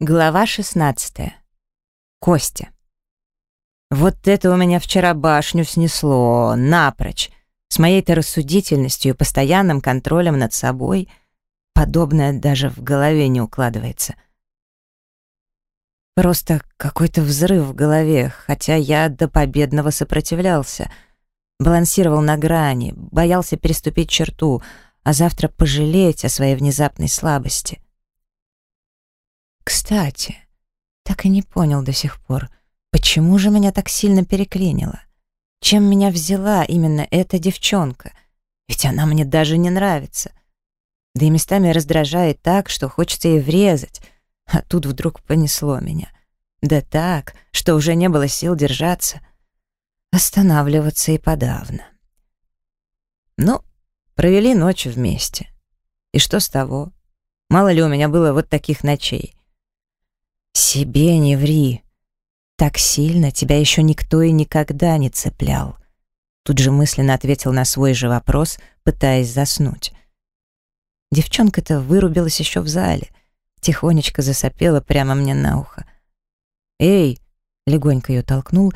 Глава 16. Костя. Вот это у меня вчера башню снесло, напрочь. С моей-то рассудительностью и постоянным контролем над собой подобное даже в голове не укладывается. Просто какой-то взрыв в голове, хотя я до победного сопротивлялся. Балансировал на грани, боялся переступить черту, а завтра пожалеть о своей внезапной слабости — кстати, так и не понял до сих пор, почему же меня так сильно переклинило? Чем меня взяла именно эта девчонка? Ведь она мне даже не нравится. Да и местами раздражает так, что хочется ей врезать. А тут вдруг понесло меня. Да так, что уже не было сил держаться. Останавливаться и подавно. Ну, провели ночь вместе. И что с того? Мало ли у меня было вот таких ночей. «Себе не ври. Так сильно тебя еще никто и никогда не цеплял». Тут же мысленно ответил на свой же вопрос, пытаясь заснуть. Девчонка-то вырубилась еще в зале, тихонечко засопела прямо мне на ухо. «Эй!» — легонько ее толкнул,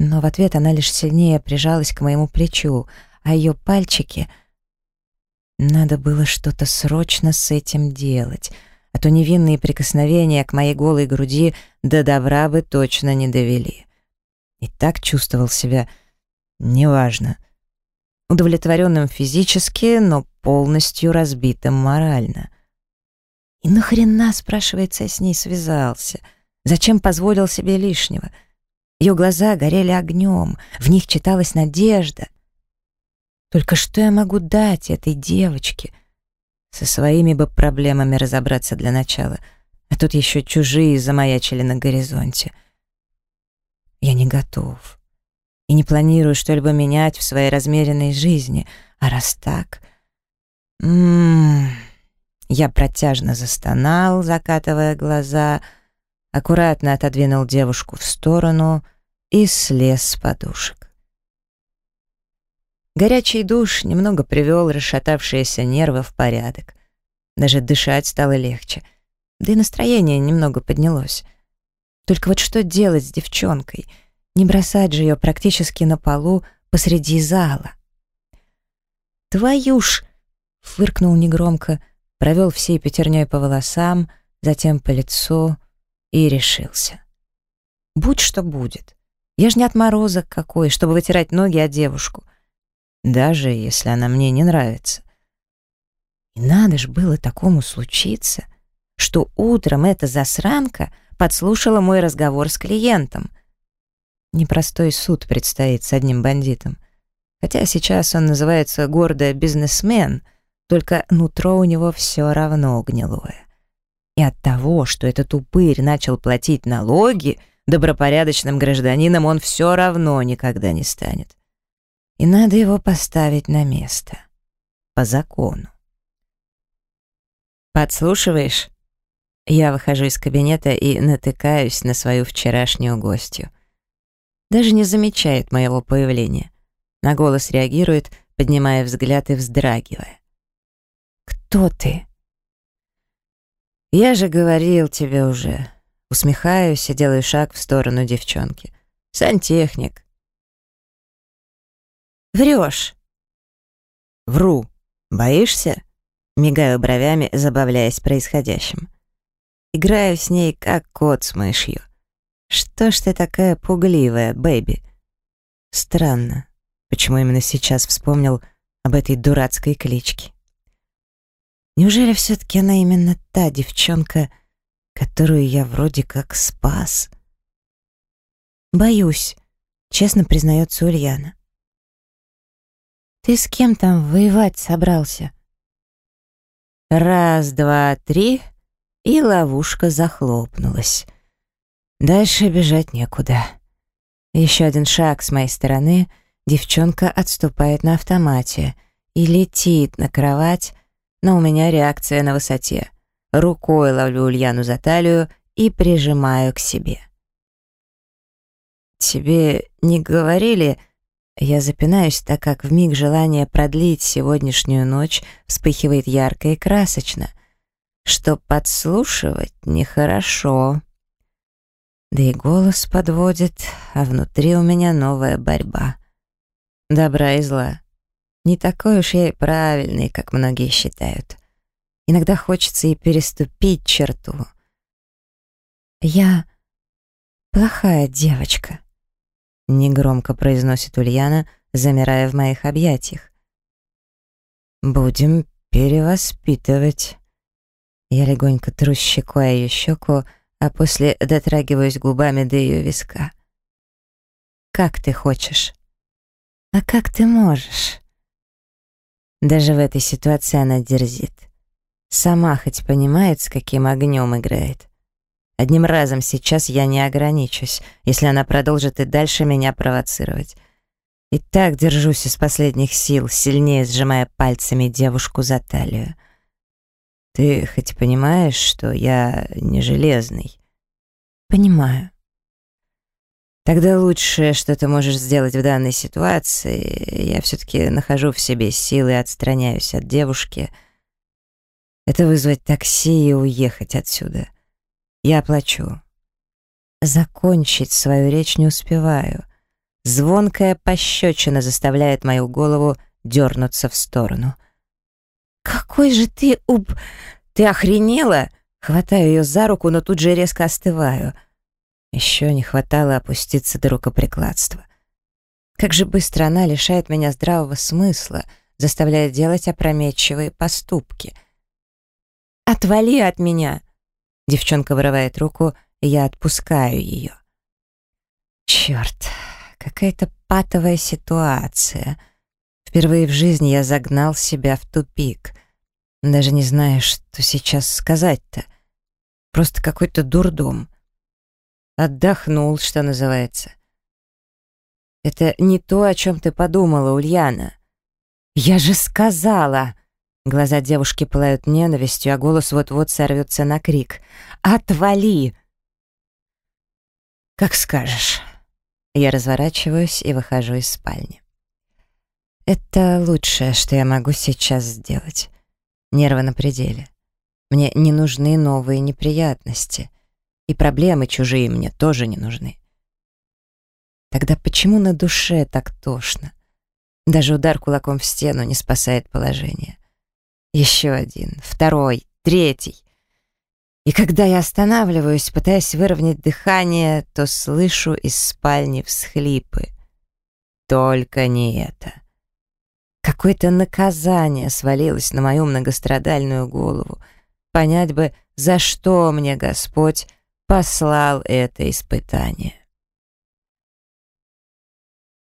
но в ответ она лишь сильнее прижалась к моему плечу, а ее пальчики... Надо было что-то срочно с этим делать — а то невинные прикосновения к моей голой груди до добра бы точно не довели. И так чувствовал себя, неважно, удовлетворенным физически, но полностью разбитым морально. И нахрена, спрашивается, с ней связался? Зачем позволил себе лишнего? Ее глаза горели огнем, в них читалась надежда. Только что я могу дать этой девочке — со своими бы проблемами разобраться для начала, а тут еще чужие замаячили на горизонте. Я не готов и не планирую что-либо менять в своей размеренной жизни, а раз так... М -м -м, я протяжно застонал, закатывая глаза, аккуратно отодвинул девушку в сторону и слез с подушек. Горячий душ немного привел расшатавшиеся нервы в порядок. Даже дышать стало легче. Да и настроение немного поднялось. Только вот что делать с девчонкой? Не бросать же ее практически на полу посреди зала. «Твою ж!» — фыркнул негромко, провел всей пятерней по волосам, затем по лицу и решился. «Будь что будет. Я ж не отморозок какой, чтобы вытирать ноги о девушку даже если она мне не нравится. И надо ж было такому случиться, что утром эта засранка подслушала мой разговор с клиентом. Непростой суд предстоит с одним бандитом. Хотя сейчас он называется гордо бизнесмен, только нутро у него все равно гнилое. И от того, что этот упырь начал платить налоги, добропорядочным гражданином он все равно никогда не станет и надо его поставить на место. По закону. «Подслушиваешь?» Я выхожу из кабинета и натыкаюсь на свою вчерашнюю гостью. Даже не замечает моего появления. На голос реагирует, поднимая взгляд и вздрагивая. «Кто ты?» «Я же говорил тебе уже». Усмехаюсь и делаю шаг в сторону девчонки. «Сантехник. Врешь. Вру. Боишься? Мигаю бровями, забавляясь происходящим. Играю с ней, как кот с мышью. Что ж ты такая пугливая, бэби? Странно, почему именно сейчас вспомнил об этой дурацкой кличке. Неужели все-таки она именно та девчонка, которую я вроде как спас? Боюсь, честно признается Ульяна. Ты с кем там воевать собрался? Раз, два, три, и ловушка захлопнулась. Дальше бежать некуда. Еще один шаг с моей стороны, девчонка отступает на автомате и летит на кровать, но у меня реакция на высоте. Рукой ловлю Ульяну за талию и прижимаю к себе. «Тебе не говорили...» Я запинаюсь, так как в миг желания продлить сегодняшнюю ночь вспыхивает ярко и красочно. что подслушивать нехорошо. Да и голос подводит, а внутри у меня новая борьба. Добра и зла. Не такой уж я и правильный, как многие считают. Иногда хочется и переступить черту. «Я плохая девочка», — негромко произносит Ульяна, замирая в моих объятиях. «Будем перевоспитывать». Я легонько тру щекой ее щеку, а после дотрагиваюсь губами до ее виска. «Как ты хочешь?» «А как ты можешь?» Даже в этой ситуации она дерзит. Сама хоть понимает, с каким огнем играет. Одним разом сейчас я не ограничусь, если она продолжит и дальше меня провоцировать. И так держусь из последних сил, сильнее сжимая пальцами девушку за талию. Ты хоть понимаешь, что я не железный? Понимаю. Тогда лучшее, что ты можешь сделать в данной ситуации, я все-таки нахожу в себе силы и отстраняюсь от девушки, это вызвать такси и уехать отсюда. Я оплачу. Закончить свою речь не успеваю. Звонкая пощечина заставляет мою голову дернуться в сторону. «Какой же ты уб... Ты охренела?» Хватаю ее за руку, но тут же резко остываю — еще не хватало опуститься до рукоприкладства. Как же быстро она лишает меня здравого смысла, заставляя делать опрометчивые поступки. «Отвали от меня!» Девчонка вырывает руку, и я отпускаю ее. Черт, какая-то патовая ситуация. Впервые в жизни я загнал себя в тупик. Даже не знаю, что сейчас сказать-то. Просто какой-то дурдом. Отдохнул, что называется. Это не то, о чем ты подумала, Ульяна. Я же сказала! Глаза девушки пылают ненавистью, а голос вот-вот сорвется на крик. «Отвали!» «Как скажешь». Я разворачиваюсь и выхожу из спальни. Это лучшее, что я могу сейчас сделать. Нервы на пределе. Мне не нужны новые неприятности. И проблемы чужие мне тоже не нужны. Тогда почему на душе так тошно? Даже удар кулаком в стену не спасает положение. Еще один, второй, третий. И когда я останавливаюсь, пытаясь выровнять дыхание, то слышу из спальни всхлипы. Только не это. Какое-то наказание свалилось на мою многострадальную голову. Понять бы, за что мне Господь послал это испытание.